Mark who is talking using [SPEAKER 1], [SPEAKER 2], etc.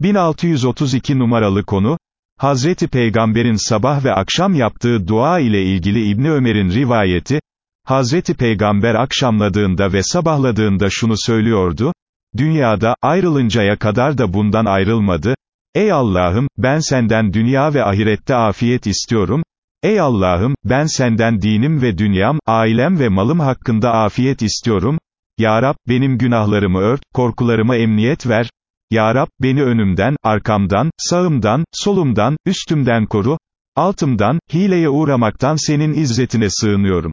[SPEAKER 1] 1632 numaralı konu, Hazreti Peygamber'in sabah ve akşam yaptığı dua ile ilgili İbni Ömer'in rivayeti, Hazreti Peygamber akşamladığında ve sabahladığında şunu söylüyordu, dünyada, ayrılıncaya kadar da bundan ayrılmadı, ey Allah'ım, ben senden dünya ve ahirette afiyet istiyorum, ey Allah'ım, ben senden dinim ve dünyam, ailem ve malım hakkında afiyet istiyorum, Ya Rab, benim günahlarımı ört, korkularıma emniyet ver, Ya Rab, beni önümden, arkamdan, sağımdan, solumdan, üstümden koru, altımdan, hileye uğramaktan senin izzetine sığınıyorum.